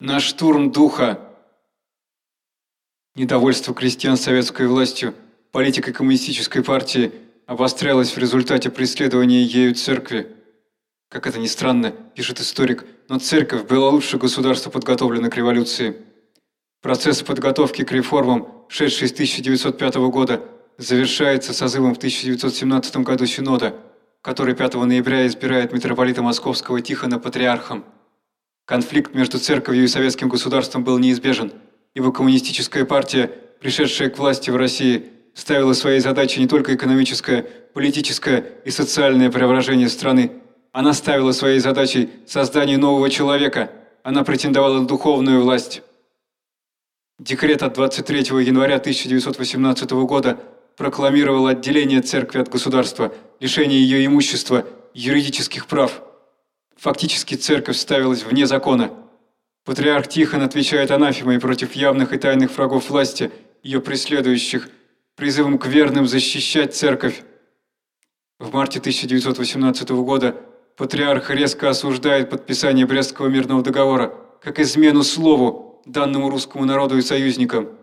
На штурм духа! Недовольство крестьян советской властью, политикой коммунистической партии обострялось в результате преследования ею церкви. Как это ни странно, пишет историк, но церковь была лучше государства подготовлена к революции. Процесс подготовки к реформам, шедший с 1905 года, завершается созывом в 1917 году Синода, который 5 ноября избирает митрополита Московского Тихона патриархом. Конфликт между церковью и советским государством был неизбежен, ибо коммунистическая партия, пришедшая к власти в России, ставила своей задачей не только экономическое, политическое и социальное преображение страны, она ставила своей задачей создание нового человека, она претендовала на духовную власть. Декрет от 23 января 1918 года прокламировал отделение церкви от государства, лишение ее имущества, юридических прав. Фактически церковь ставилась вне закона. Патриарх Тихон отвечает анафемой против явных и тайных врагов власти, ее преследующих, призывом к верным защищать церковь. В марте 1918 года патриарх резко осуждает подписание Брестского мирного договора как измену слову, данному русскому народу и союзникам.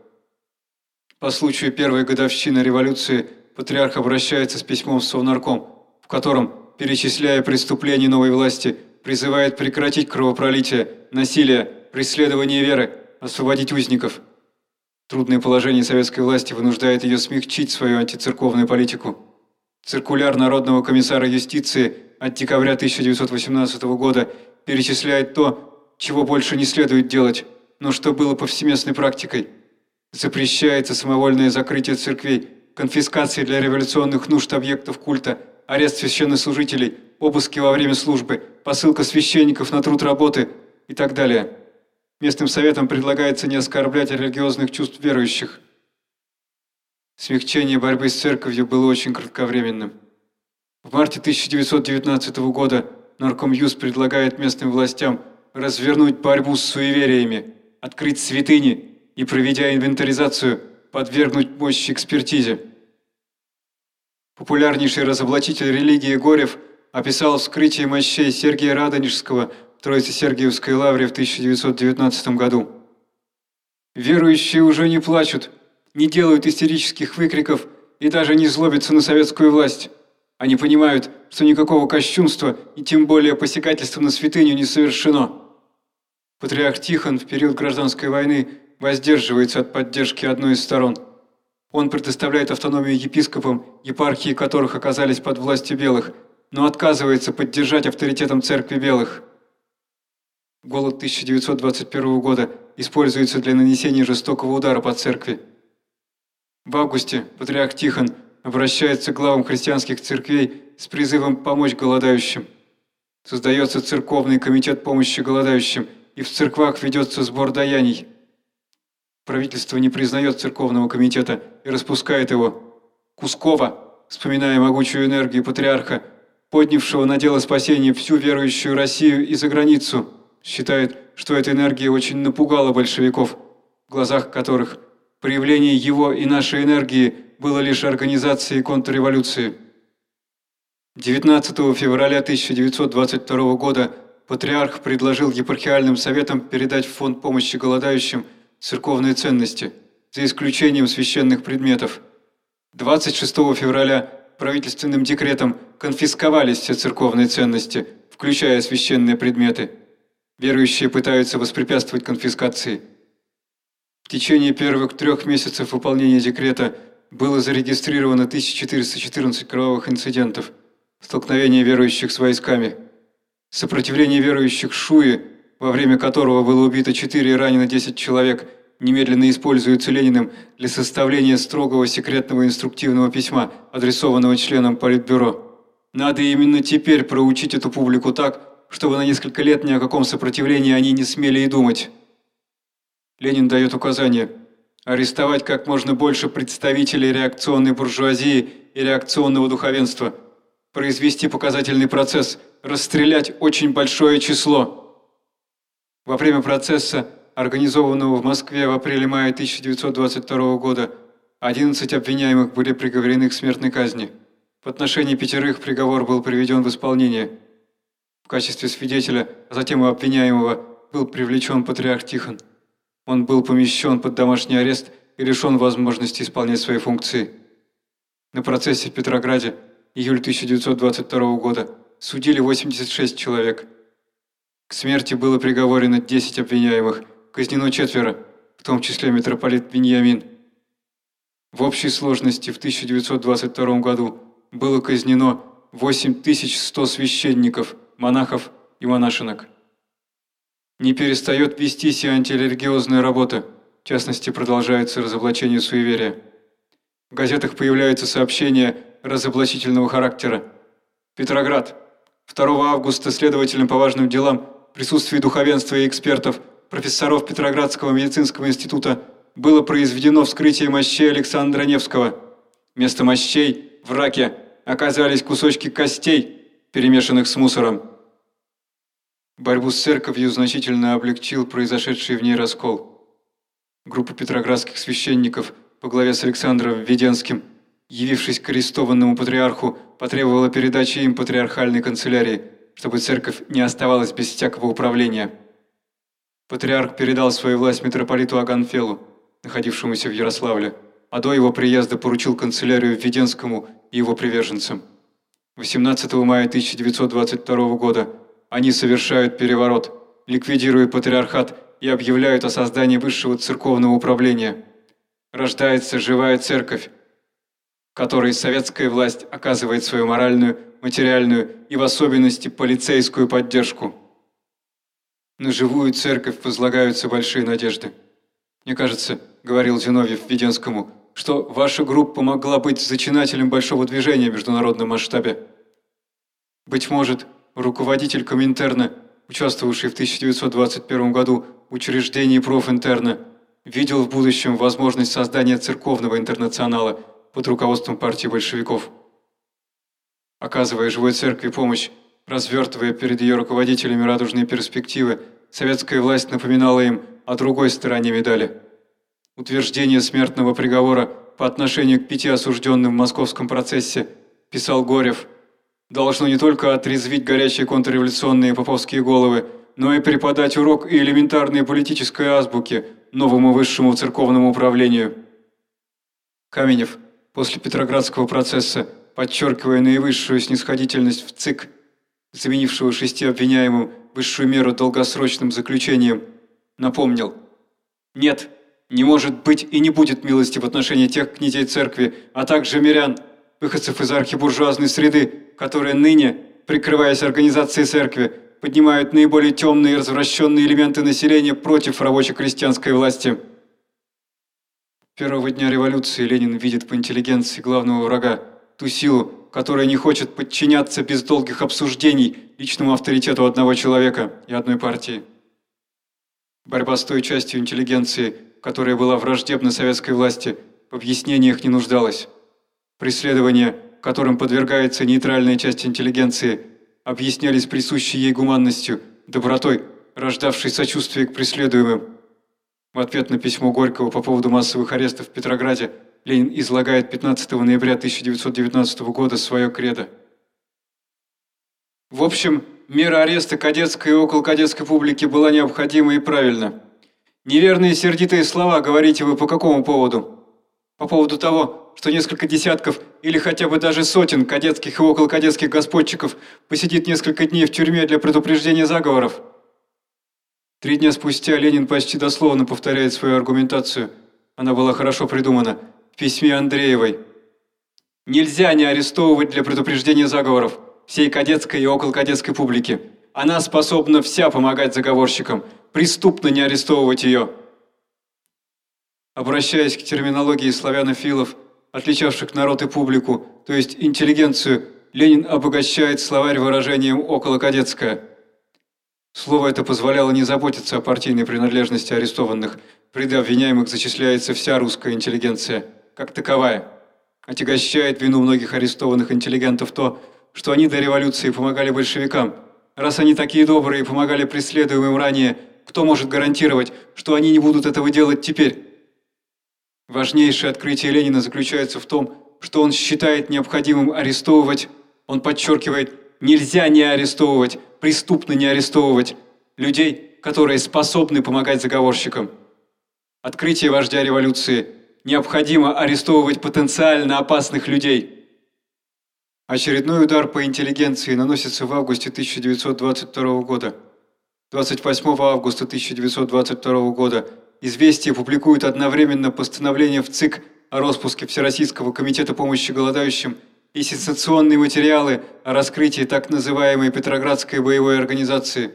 По случаю первой годовщины революции патриарх обращается с письмом в Совнарком, в котором, перечисляя преступления новой власти, призывает прекратить кровопролитие, насилие, преследование веры, освободить узников. Трудное положение советской власти вынуждает ее смягчить свою антицерковную политику. Циркуляр Народного комиссара юстиции от декабря 1918 года перечисляет то, чего больше не следует делать, но что было повсеместной практикой – Запрещается самовольное закрытие церквей, конфискация для революционных нужд объектов культа, арест священнослужителей, обыски во время службы, посылка священников на труд работы и так далее. Местным советам предлагается не оскорблять религиозных чувств верующих. Смягчение борьбы с церковью было очень кратковременным. В марте 1919 года Нарком Юз предлагает местным властям развернуть борьбу с суевериями, открыть святыни и, проведя инвентаризацию, подвергнуть мощи экспертизе. Популярнейший разоблачитель религии Горев описал вскрытие мощей Сергия Радонежского в Троице-Сергиевской лавре в 1919 году. Верующие уже не плачут, не делают истерических выкриков и даже не злобятся на советскую власть. Они понимают, что никакого кощунства и тем более посягательства на святыню не совершено. Патриарх Тихон в период гражданской войны воздерживается от поддержки одной из сторон. Он предоставляет автономию епископам, епархии которых оказались под властью белых, но отказывается поддержать авторитетом церкви белых. Голод 1921 года используется для нанесения жестокого удара по церкви. В августе патриарх Тихон обращается к главам христианских церквей с призывом помочь голодающим. Создается церковный комитет помощи голодающим, и в церквах ведется сбор даяний – Правительство не признает церковного комитета и распускает его. Кускова, вспоминая могучую энергию патриарха, поднявшего на дело спасения всю верующую Россию и за границу, считает, что эта энергия очень напугала большевиков, в глазах которых проявление его и нашей энергии было лишь организацией контрреволюции. 19 февраля 1922 года патриарх предложил епархиальным советам передать в фонд помощи голодающим – церковные ценности, за исключением священных предметов. 26 февраля правительственным декретом конфисковались все церковные ценности, включая священные предметы. Верующие пытаются воспрепятствовать конфискации. В течение первых трех месяцев выполнения декрета было зарегистрировано 1414 кровавых инцидентов, столкновения верующих с войсками. Сопротивление верующих Шуи во время которого было убито 4 и ранено 10 человек, немедленно используется Лениным для составления строгого секретного инструктивного письма, адресованного членам Политбюро. Надо именно теперь проучить эту публику так, чтобы на несколько лет ни о каком сопротивлении они не смели и думать. Ленин дает указание арестовать как можно больше представителей реакционной буржуазии и реакционного духовенства, произвести показательный процесс, расстрелять очень большое число – во время процесса, организованного в Москве в апреле-мае 1922 года, 11 обвиняемых были приговорены к смертной казни. В отношении пятерых приговор был приведен в исполнение. В качестве свидетеля, а затем и обвиняемого, был привлечен патриарх Тихон. Он был помещен под домашний арест и лишен возможности исполнять свои функции. На процессе в Петрограде, июль 1922 года, судили 86 человек. К смерти было приговорено 10 обвиняемых, казнено четверо, в том числе митрополит Виньямин. В общей сложности в 1922 году было казнено 8100 священников, монахов и монашинок. Не перестает вестись и антирелигиозная работа, в частности, продолжается разоблачение суеверия. В газетах появляются сообщения разоблачительного характера. Петроград. 2 августа следователям по важным делам в присутствии духовенства и экспертов, профессоров Петроградского медицинского института было произведено вскрытие мощей Александра Невского. Вместо мощей в раке оказались кусочки костей, перемешанных с мусором. Борьбу с церковью значительно облегчил произошедший в ней раскол. Группа петроградских священников по главе с Александром Введенским, явившись к арестованному патриарху, потребовала передачи им патриархальной канцелярии, чтобы церковь не оставалась без всякого управления. Патриарх передал свою власть митрополиту Аганфелу, находившемуся в Ярославле, а до его приезда поручил канцелярию Введенскому и его приверженцам. 18 мая 1922 года они совершают переворот, ликвидируют патриархат и объявляют о создании высшего церковного управления. Рождается живая церковь, которой советская власть оказывает свою моральную, материальную и в особенности полицейскую поддержку. На живую церковь возлагаются большие надежды. Мне кажется, говорил Зиновьев Веденскому, что ваша группа могла быть зачинателем большого движения в международном масштабе. Быть может, руководитель Коминтерна, участвовавший в 1921 году в учреждении профинтерна, видел в будущем возможность создания церковного интернационала под руководством партии большевиков. Оказывая живой церкви помощь, развертывая перед ее руководителями радужные перспективы, советская власть напоминала им о другой стороне медали. Утверждение смертного приговора по отношению к пяти осужденным в московском процессе, писал Горев – должно не только отрезвить горячие контрреволюционные поповские головы, но и преподать урок и элементарной политической азбуки новому высшему церковному управлению. Каменев после Петроградского процесса, подчеркивая наивысшую снисходительность в ЦИК, заменившего шести обвиняемым высшую меру долгосрочным заключением, напомнил «Нет, не может быть и не будет милости в отношении тех князей церкви, а также мирян, выходцев из архибуржуазной среды, которые ныне, прикрываясь организацией церкви, поднимают наиболее темные и развращенные элементы населения против рабоче-крестьянской власти. Первого дня революции Ленин видит по интеллигенции главного врага, ту силу, которая не хочет подчиняться без долгих обсуждений личному авторитету одного человека и одной партии. Борьба с той частью интеллигенции, которая была враждебна советской власти, в объяснениях не нуждалась. Преследование – которым подвергается нейтральная часть интеллигенции, объяснялись присущей ей гуманностью, добротой, рождавшей сочувствие к преследуемым. В ответ на письмо Горького по поводу массовых арестов в Петрограде Ленин излагает 15 ноября 1919 года свое кредо. В общем, мера ареста кадетской и околокадетской публики была необходима и правильна. Неверные сердитые слова говорите вы по какому поводу? По поводу того, что несколько десятков или хотя бы даже сотен кадетских и околокадетских господчиков посидит несколько дней в тюрьме для предупреждения заговоров. Три дня спустя Ленин почти дословно повторяет свою аргументацию. Она была хорошо придумана в письме Андреевой. Нельзя не арестовывать для предупреждения заговоров всей кадетской и околокадетской публики. Она способна вся помогать заговорщикам. Преступно не арестовывать ее. Обращаясь к терминологии славянофилов, отличавших народ и публику, то есть интеллигенцию, Ленин обогащает словарь выражением «околокадетское». Слово это позволяло не заботиться о партийной принадлежности арестованных. Ряды обвиняемых зачисляется вся русская интеллигенция, как таковая. Отягощает вину многих арестованных интеллигентов то, что они до революции помогали большевикам. Раз они такие добрые и помогали преследуемым ранее, кто может гарантировать, что они не будут этого делать теперь? Важнейшее открытие Ленина заключается в том, что он считает необходимым арестовывать, он подчеркивает, нельзя не арестовывать, преступно не арестовывать людей, которые способны помогать заговорщикам. Открытие вождя революции. Необходимо арестовывать потенциально опасных людей. Очередной удар по интеллигенции наносится в августе 1922 года. 28 августа 1922 года «Известия» публикуют одновременно постановление в ЦИК о распуске Всероссийского комитета помощи голодающим и сенсационные материалы о раскрытии так называемой Петроградской боевой организации.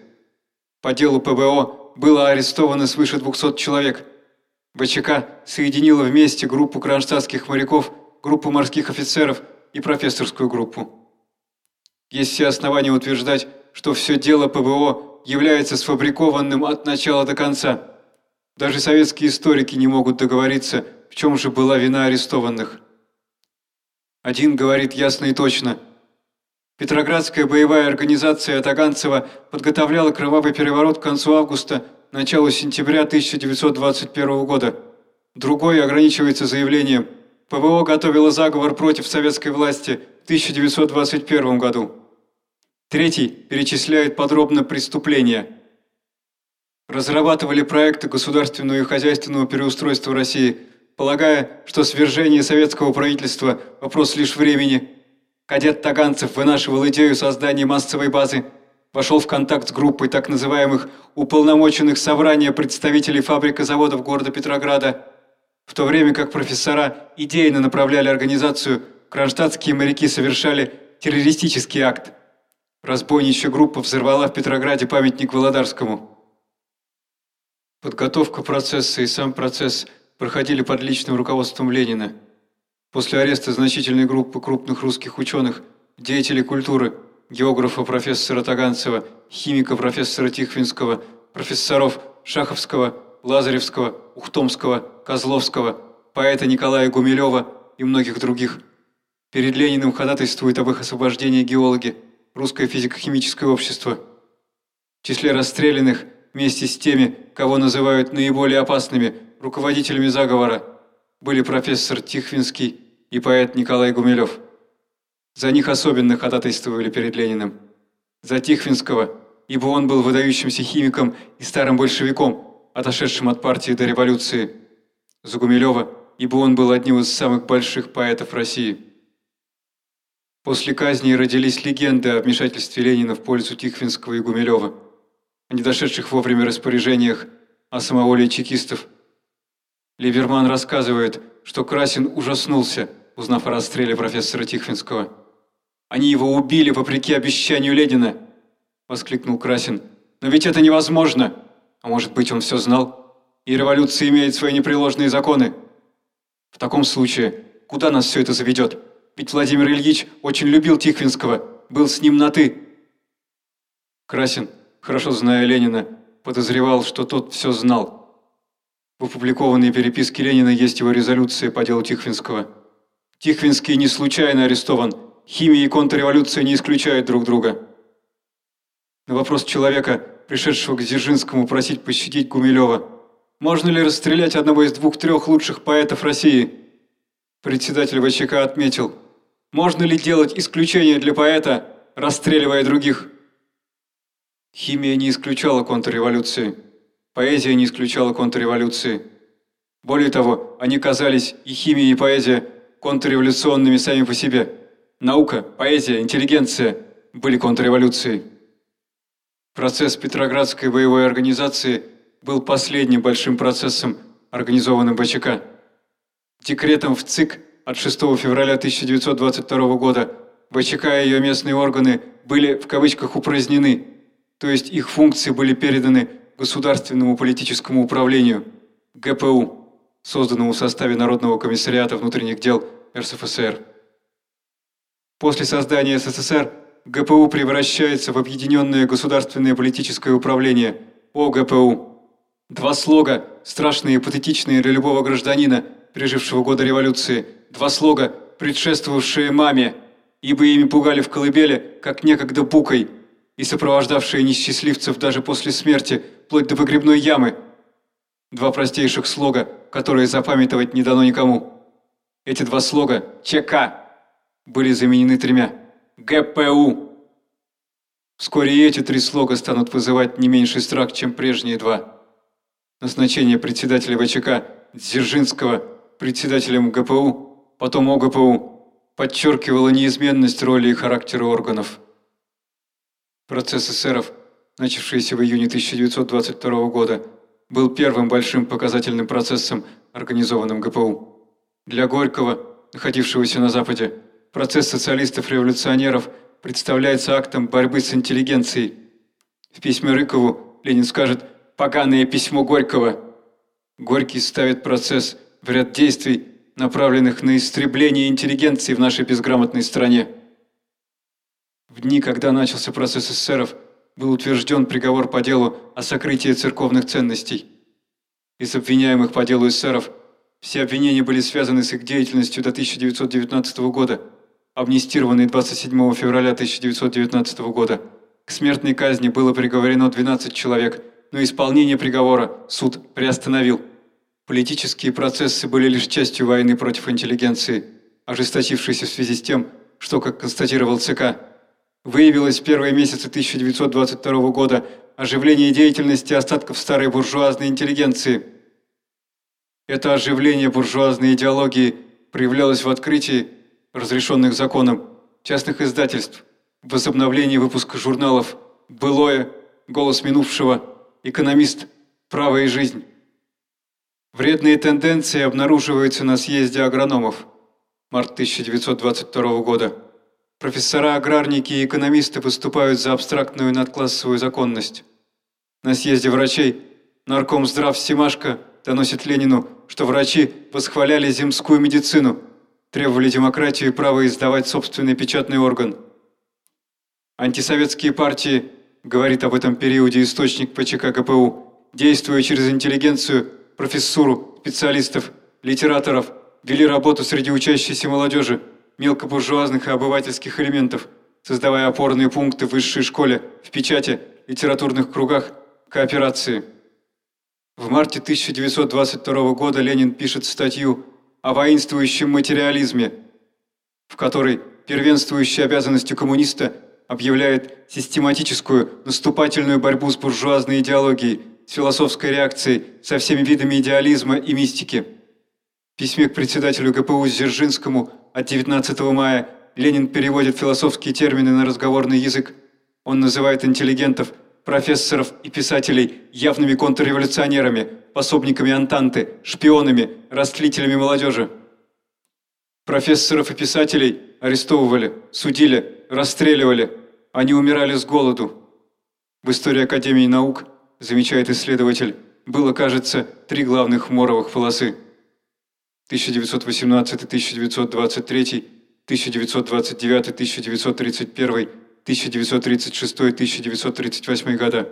По делу ПБО было арестовано свыше 200 человек. ВЧК соединила вместе группу кронштадтских моряков, группу морских офицеров и профессорскую группу. Есть все основания утверждать, что все дело ПБО является сфабрикованным от начала до конца. Даже советские историки не могут договориться, в чем же была вина арестованных. Один говорит ясно и точно. Петроградская боевая организация Таганцева подготовляла кровавый переворот к концу августа, началу сентября 1921 года. Другой ограничивается заявлением ПВО готовила заговор против советской власти в 1921 году. Третий перечисляет подробно преступления. Разрабатывали проекты государственного и хозяйственного переустройства России – полагая, что свержение советского правительства – вопрос лишь времени. Кадет Таганцев вынашивал идею создания массовой базы, вошел в контакт с группой так называемых уполномоченных собрания представителей фабрик и заводов города Петрограда. В то время как профессора идейно направляли организацию, кронштадтские моряки совершали террористический акт. Разбойничья группа взорвала в Петрограде памятник Володарскому. Подготовка процесса и сам процесс – проходили под личным руководством Ленина. После ареста значительной группы крупных русских ученых, деятелей культуры, географа профессора Таганцева, химика профессора Тихвинского, профессоров Шаховского, Лазаревского, Ухтомского, Козловского, поэта Николая Гумилева и многих других. Перед Лениным ходатайствуют об их освобождении геологи, Русское физико-химическое общество. В числе расстрелянных вместе с теми, кого называют наиболее опасными – Руководителями заговора были профессор Тихвинский и поэт Николай Гумилев. За них особенно ходатайствовали перед Лениным. За Тихвинского, ибо он был выдающимся химиком и старым большевиком, отошедшим от партии до революции. За Гумилева, ибо он был одним из самых больших поэтов России. После казни родились легенды о вмешательстве Ленина в пользу Тихвинского и Гумилева, о недошедших вовремя распоряжениях, о самоволии чекистов – Либерман рассказывает, что Красин ужаснулся, узнав о расстреле профессора Тихвинского. «Они его убили вопреки обещанию Ленина!» – воскликнул Красин. «Но ведь это невозможно! А может быть, он все знал? И революция имеет свои непреложные законы? В таком случае, куда нас все это заведет? Ведь Владимир Ильич очень любил Тихвинского, был с ним на «ты». Красин, хорошо зная Ленина, подозревал, что тот все знал – в опубликованной переписке Ленина есть его резолюция по делу Тихвинского. Тихвинский не случайно арестован. Химия и контрреволюция не исключают друг друга. На вопрос человека, пришедшего к Дзержинскому просить пощадить Гумилева, можно ли расстрелять одного из двух-трех лучших поэтов России? Председатель ВЧК отметил, можно ли делать исключение для поэта, расстреливая других? Химия не исключала контрреволюции. Поэзия не исключала контрреволюции. Более того, они казались, и химия, и поэзия, контрреволюционными сами по себе. Наука, поэзия, интеллигенция были контрреволюцией. Процесс Петроградской боевой организации был последним большим процессом, организованным ВЧК. Декретом в ЦИК от 6 февраля 1922 года ВЧК и ее местные органы были в кавычках упразднены, то есть их функции были переданы Государственному политическому управлению, ГПУ, созданному в составе Народного комиссариата внутренних дел РСФСР. После создания СССР ГПУ превращается в Объединенное государственное политическое управление, ОГПУ. Два слога, страшные и патетичные для любого гражданина, пережившего года революции, два слога, предшествовавшие маме, ибо ими пугали в колыбели, как некогда букой – и сопровождавшие несчастливцев даже после смерти, вплоть до погребной ямы. Два простейших слога, которые запамятовать не дано никому. Эти два слога ЧК были заменены тремя ГПУ. Вскоре эти три слога станут вызывать не меньший страх, чем прежние два. Назначение председателя ВЧК Дзержинского председателем ГПУ, потом ОГПУ, подчеркивало неизменность роли и характера органов. Процесс эсеров, начавшийся в июне 1922 года, был первым большим показательным процессом, организованным ГПУ. Для Горького, находившегося на Западе, процесс социалистов-революционеров представляется актом борьбы с интеллигенцией. В письме Рыкову Ленин скажет «поганое письмо Горького». Горький ставит процесс в ряд действий, направленных на истребление интеллигенции в нашей безграмотной стране. В дни, когда начался процесс эсеров, был утвержден приговор по делу о сокрытии церковных ценностей. Из обвиняемых по делу эсеров все обвинения были связаны с их деятельностью до 1919 года, амнистированные 27 февраля 1919 года. К смертной казни было приговорено 12 человек, но исполнение приговора суд приостановил. Политические процессы были лишь частью войны против интеллигенции, ожесточившейся в связи с тем, что, как констатировал ЦК, выявилось в первые месяцы 1922 года оживление деятельности остатков старой буржуазной интеллигенции. Это оживление буржуазной идеологии проявлялось в открытии, разрешенных законом, частных издательств, возобновлении выпуска журналов «Былое», «Голос минувшего», «Экономист», «Право и жизнь». Вредные тенденции обнаруживаются на съезде агрономов. Март 1922 года. Профессора-аграрники и экономисты выступают за абстрактную надклассовую законность. На съезде врачей нарком здрав Семашко доносит Ленину, что врачи восхваляли земскую медицину, требовали демократию и право издавать собственный печатный орган. Антисоветские партии, говорит об этом периоде источник ПЧК КПУ, действуя через интеллигенцию, профессуру, специалистов, литераторов, вели работу среди учащейся молодежи – мелкобуржуазных и обывательских элементов, создавая опорные пункты в высшей школе, в печати, литературных кругах, кооперации. В марте 1922 года Ленин пишет статью о воинствующем материализме, в которой первенствующей обязанностью коммуниста объявляет систематическую наступательную борьбу с буржуазной идеологией, с философской реакцией, со всеми видами идеализма и мистики. В письме к председателю ГПУ Зержинскому от 19 мая Ленин переводит философские термины на разговорный язык. Он называет интеллигентов, профессоров и писателей явными контрреволюционерами, пособниками Антанты, шпионами, растлителями молодежи. Профессоров и писателей арестовывали, судили, расстреливали. Они умирали с голоду. В истории Академии наук, замечает исследователь, было, кажется, три главных моровых полосы – 1918, 1923, 1929, 1931, 1936, 1938 года.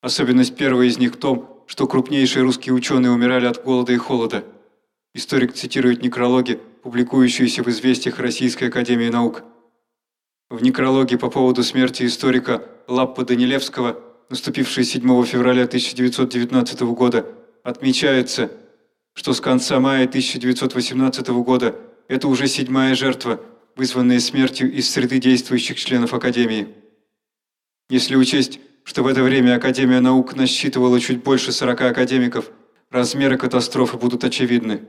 Особенность первой из них в том, что крупнейшие русские ученые умирали от голода и холода. Историк цитирует некрологи, публикующиеся в «Известиях Российской Академии Наук». В некрологе по поводу смерти историка Лаппа Данилевского, наступившей 7 февраля 1919 года, отмечается – что с конца мая 1918 года это уже седьмая жертва, вызванная смертью из среды действующих членов Академии. Если учесть, что в это время Академия наук насчитывала чуть больше 40 академиков, размеры катастрофы будут очевидны.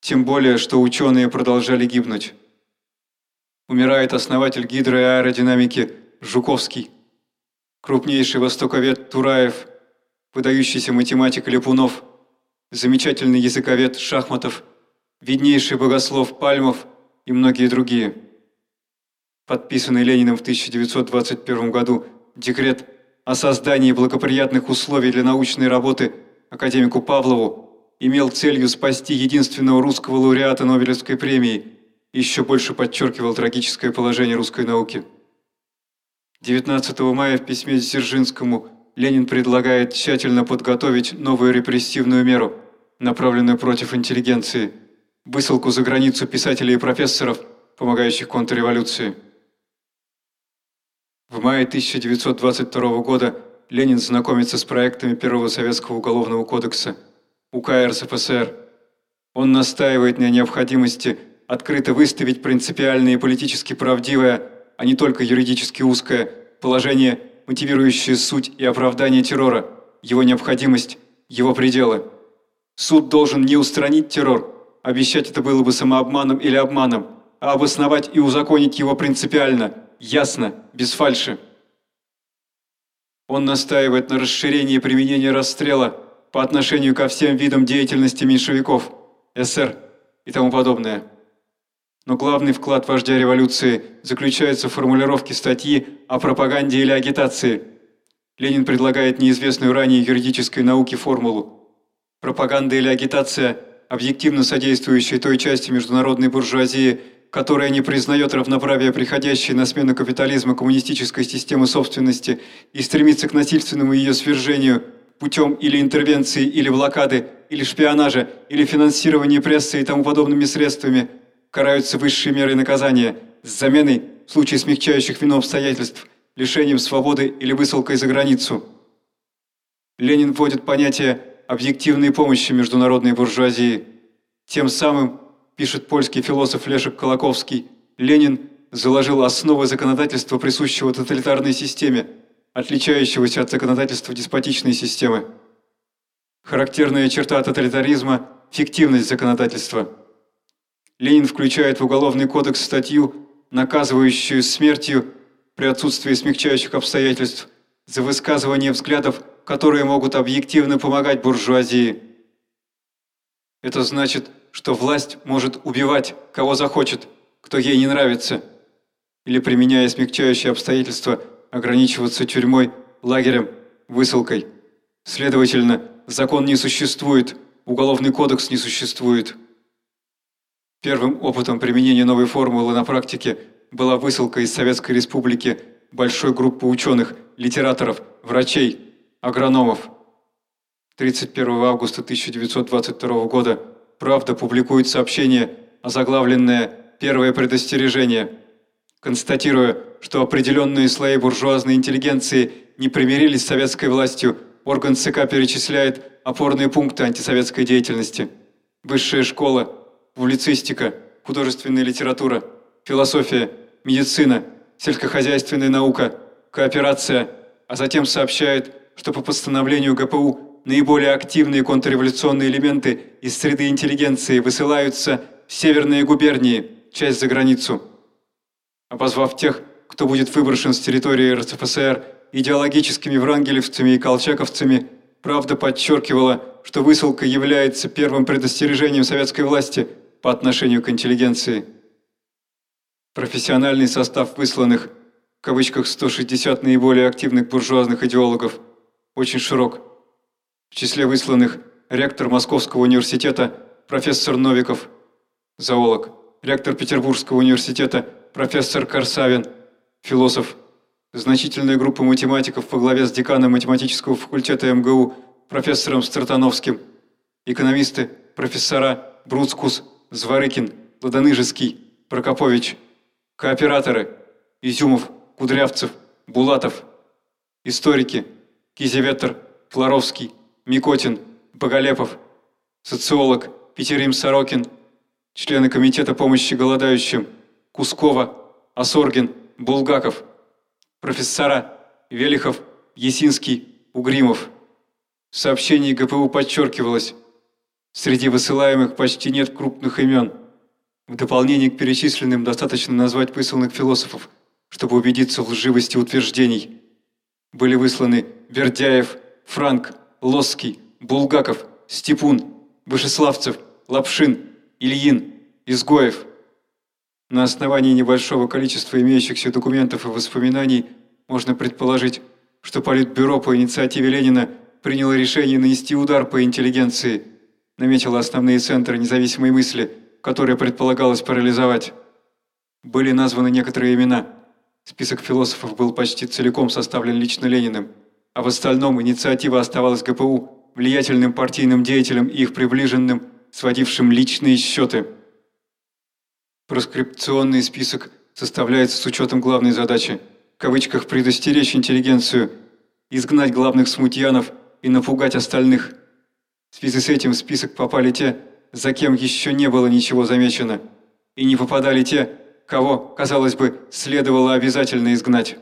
Тем более, что ученые продолжали гибнуть. Умирает основатель гидроаэродинамики Жуковский, крупнейший востоковед Тураев, выдающийся математик Лепунов – замечательный языковед Шахматов, виднейший богослов Пальмов и многие другие. Подписанный Лениным в 1921 году декрет о создании благоприятных условий для научной работы академику Павлову имел целью спасти единственного русского лауреата Нобелевской премии и еще больше подчеркивал трагическое положение русской науки. 19 мая в письме Дзержинскому Ленин предлагает тщательно подготовить новую репрессивную меру, направленную против интеллигенции, высылку за границу писателей и профессоров, помогающих контрреволюции. В мае 1922 года Ленин знакомится с проектами Первого Советского Уголовного кодекса УК РСФСР. Он настаивает на необходимости открыто выставить принципиальное и политически правдивое, а не только юридически узкое, положение, мотивирующее суть и оправдание террора, его необходимость, его пределы. Суд должен не устранить террор, обещать это было бы самообманом или обманом, а обосновать и узаконить его принципиально, ясно, без фальши. Он настаивает на расширении применения расстрела по отношению ко всем видам деятельности меньшевиков, СР и тому подобное. Но главный вклад вождя революции заключается в формулировке статьи о пропаганде или агитации. Ленин предлагает неизвестную ранее юридической науке формулу. Пропаганда или агитация, объективно содействующая той части международной буржуазии, которая не признает равноправия приходящей на смену капитализма коммунистической системы собственности и стремится к насильственному ее свержению путем или интервенции, или блокады, или шпионажа, или финансирования прессы и тому подобными средствами – караются высшие меры наказания с заменой, в случае смягчающих вину обстоятельств, лишением свободы или высылкой за границу. Ленин вводит понятие объективной помощи международной буржуазии. Тем самым, пишет польский философ Лешек Колоковский, Ленин заложил основы законодательства, присущего тоталитарной системе, отличающегося от законодательства деспотичной системы. Характерная черта тоталитаризма – фиктивность законодательства – Ленин включает в Уголовный кодекс статью, наказывающую смертью при отсутствии смягчающих обстоятельств за высказывание взглядов, которые могут объективно помогать буржуазии. Это значит, что власть может убивать, кого захочет, кто ей не нравится, или, применяя смягчающие обстоятельства, ограничиваться тюрьмой, лагерем, высылкой. Следовательно, закон не существует, уголовный кодекс не существует. Первым опытом применения новой формулы на практике была высылка из Советской Республики большой группы ученых, литераторов, врачей, агрономов. 31 августа 1922 года «Правда» публикует сообщение, озаглавленное «Первое предостережение», констатируя, что определенные слои буржуазной интеллигенции не примирились с советской властью, орган ЦК перечисляет опорные пункты антисоветской деятельности. Высшая школа – публицистика, художественная литература, философия, медицина, сельскохозяйственная наука, кооперация, а затем сообщает, что по постановлению ГПУ наиболее активные контрреволюционные элементы из среды интеллигенции высылаются в северные губернии, часть за границу. Обозвав тех, кто будет выброшен с территории РСФСР идеологическими врангелевцами и колчаковцами, правда подчеркивала, что высылка является первым предостережением советской власти – по отношению к интеллигенции. Профессиональный состав высланных, в кавычках 160 наиболее активных буржуазных идеологов, очень широк. В числе высланных ректор Московского университета профессор Новиков, зоолог, ректор Петербургского университета профессор Корсавин, философ, значительная группа математиков во главе с деканом математического факультета МГУ профессором Стартановским, экономисты, профессора Бруцкус, Зворыкин, Ладаныжеский, Прокопович, кооператоры, Изюмов, Кудрявцев, Булатов, историки, Кизеветер, Флоровский, Микотин, Боголепов, социолог Петерим Сорокин, члены Комитета помощи голодающим, Кускова, Осоргин, Булгаков, профессора Велихов, Есинский, Угримов. В сообщении ГПУ подчеркивалось, Среди высылаемых почти нет крупных имен. В дополнение к перечисленным достаточно назвать высланных философов, чтобы убедиться в лживости утверждений. Были высланы Бердяев, Франк, Лосский, Булгаков, Степун, Вышеславцев, Лапшин, Ильин, Изгоев. На основании небольшого количества имеющихся документов и воспоминаний можно предположить, что Политбюро по инициативе Ленина приняло решение нанести удар по интеллигенции – наметила основные центры независимой мысли, которые предполагалось парализовать. Были названы некоторые имена. Список философов был почти целиком составлен лично Лениным, а в остальном инициатива оставалась ГПУ, влиятельным партийным деятелям и их приближенным, сводившим личные счеты. Проскрипционный список составляется с учетом главной задачи – в кавычках «предостеречь интеллигенцию», изгнать главных смутьянов и напугать остальных – в связи с этим в список попали те, за кем еще не было ничего замечено, и не попадали те, кого, казалось бы, следовало обязательно изгнать.